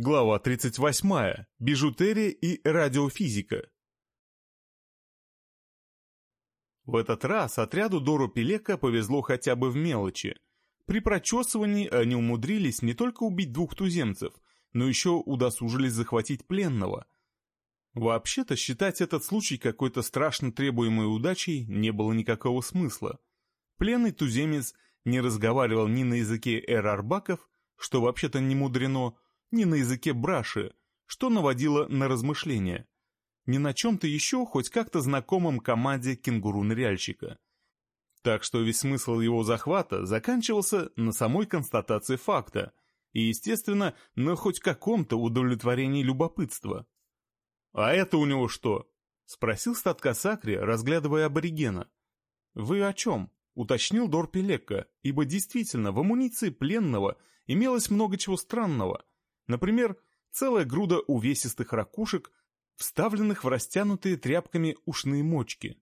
Глава 38. Бижутерия и радиофизика. В этот раз отряду Дору Пелека повезло хотя бы в мелочи. При прочесывании они умудрились не только убить двух туземцев, но еще удосужились захватить пленного. Вообще-то считать этот случай какой-то страшно требуемой удачей не было никакого смысла. Пленный туземец не разговаривал ни на языке эр-арбаков, что вообще-то не мудрено, ни на языке браши, что наводило на размышления, ни на чем-то еще хоть как-то знакомом команде кенгуру-ныряльщика. Так что весь смысл его захвата заканчивался на самой констатации факта и, естественно, на хоть каком-то удовлетворении любопытства. «А это у него что?» — спросил статка Сакри, разглядывая аборигена. «Вы о чем?» — уточнил Дор Пелекка, ибо действительно в амуниции пленного имелось много чего странного, Например, целая груда увесистых ракушек, вставленных в растянутые тряпками ушные мочки.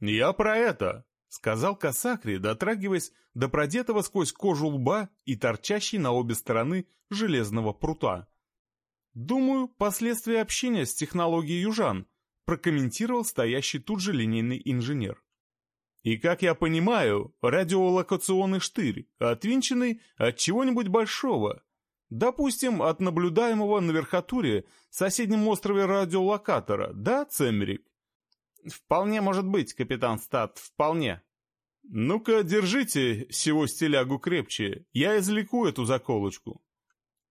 «Я про это!» — сказал Касакри, дотрагиваясь до продетого сквозь кожу лба и торчащей на обе стороны железного прута. «Думаю, последствия общения с технологией южан», — прокомментировал стоящий тут же линейный инженер. «И, как я понимаю, радиолокационный штырь, отвинченный от чего-нибудь большого, Допустим, от наблюдаемого на верхотуре соседнем острове радиолокатора, да, Цемерик? Вполне может быть, капитан Стат, вполне. Ну-ка, держите сего стилягу крепче, я извлеку эту заколочку.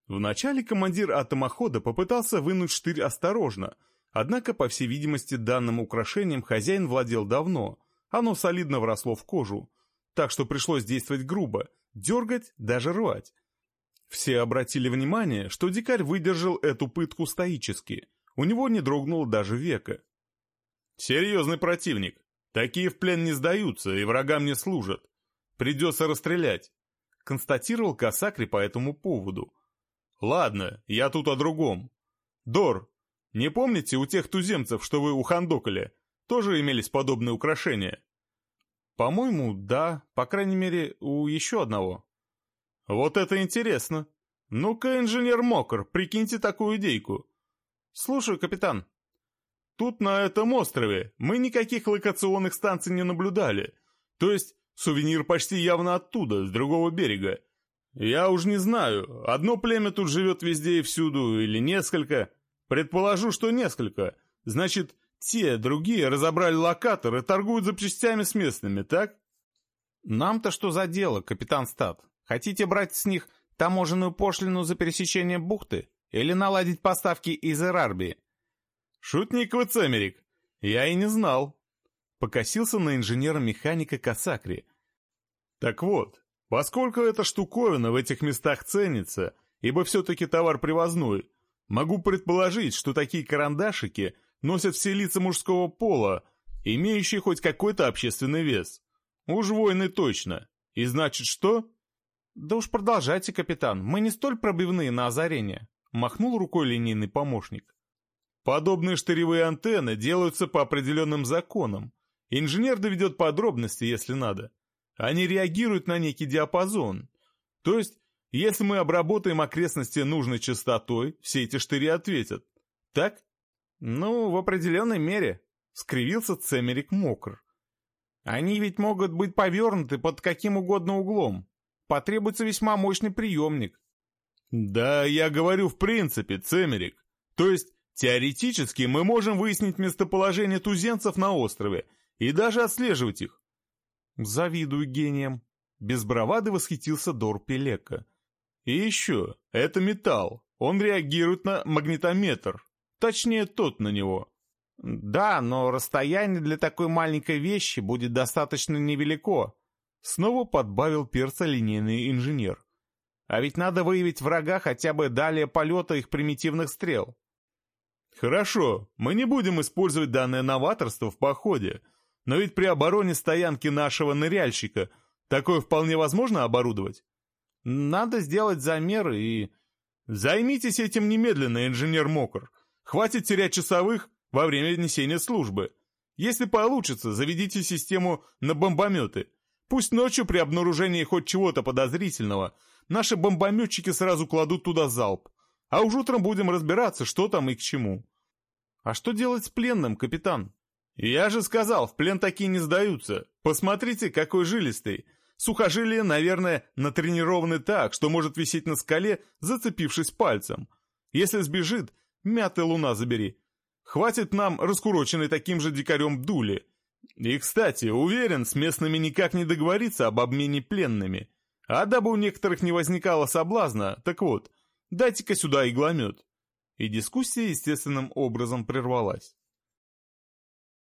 Вначале командир атомохода попытался вынуть штырь осторожно, однако, по всей видимости, данным украшением хозяин владел давно, оно солидно вросло в кожу, так что пришлось действовать грубо, дергать, даже рвать. Все обратили внимание, что дикарь выдержал эту пытку стоически. У него не дрогнуло даже века. «Серьезный противник. Такие в плен не сдаются и врагам не служат. Придется расстрелять», — констатировал Касакри по этому поводу. «Ладно, я тут о другом. Дор, не помните у тех туземцев, что вы ухандокали, тоже имелись подобные украшения?» «По-моему, да, по крайней мере, у еще одного». Вот это интересно. Ну-ка, инженер Мокр, прикиньте такую идейку. Слушаю, капитан. Тут, на этом острове, мы никаких локационных станций не наблюдали. То есть, сувенир почти явно оттуда, с другого берега. Я уж не знаю, одно племя тут живет везде и всюду, или несколько. Предположу, что несколько. Значит, те, другие разобрали локатор и торгуют запчастями с местными, так? Нам-то что за дело, капитан Стат? Хотите брать с них таможенную пошлину за пересечение бухты или наладить поставки из Эрарби? Шутник вы, Цемерик. Я и не знал. Покосился на инженера-механика Касакри. Так вот, поскольку эта штуковина в этих местах ценится, ибо все-таки товар привозной, могу предположить, что такие карандашики носят все лица мужского пола, имеющие хоть какой-то общественный вес. Уж войны точно. И значит что? «Да уж продолжайте, капитан, мы не столь пробивные на озарение», — махнул рукой линейный помощник. «Подобные штыревые антенны делаются по определенным законам. Инженер доведет подробности, если надо. Они реагируют на некий диапазон. То есть, если мы обработаем окрестности нужной частотой, все эти штыри ответят. Так? Ну, в определенной мере, — скривился Цемерик Мокр. Они ведь могут быть повернуты под каким угодно углом, потребуется весьма мощный приемник. Да, я говорю в принципе, Цемерик. То есть, теоретически мы можем выяснить местоположение туземцев на острове и даже отслеживать их. Завидую гением. Без бравады восхитился Дор Пелека. И еще, это металл. Он реагирует на магнитометр. Точнее, тот на него. Да, но расстояние для такой маленькой вещи будет достаточно невелико. Снова подбавил перца линейный инженер. А ведь надо выявить врага хотя бы далее полета их примитивных стрел. Хорошо, мы не будем использовать данное новаторство в походе, но ведь при обороне стоянки нашего ныряльщика такое вполне возможно оборудовать. Надо сделать замеры и... Займитесь этим немедленно, инженер Мокр. Хватит терять часовых во время несения службы. Если получится, заведите систему на бомбометы. Пусть ночью при обнаружении хоть чего-то подозрительного наши бомбометчики сразу кладут туда залп, А уж утром будем разбираться, что там и к чему. А что делать с пленным, капитан? Я же сказал, в плен такие не сдаются. Посмотрите, какой жилистый. Сухожилия, наверное, натренированы так, что может висеть на скале, зацепившись пальцем. Если сбежит, мятая луна забери. Хватит нам раскуроченной таким же дикарем дули. И, кстати, уверен, с местными никак не договориться об обмене пленными. А дабы у некоторых не возникало соблазна, так вот, дайте-ка сюда игломет. И дискуссия естественным образом прервалась.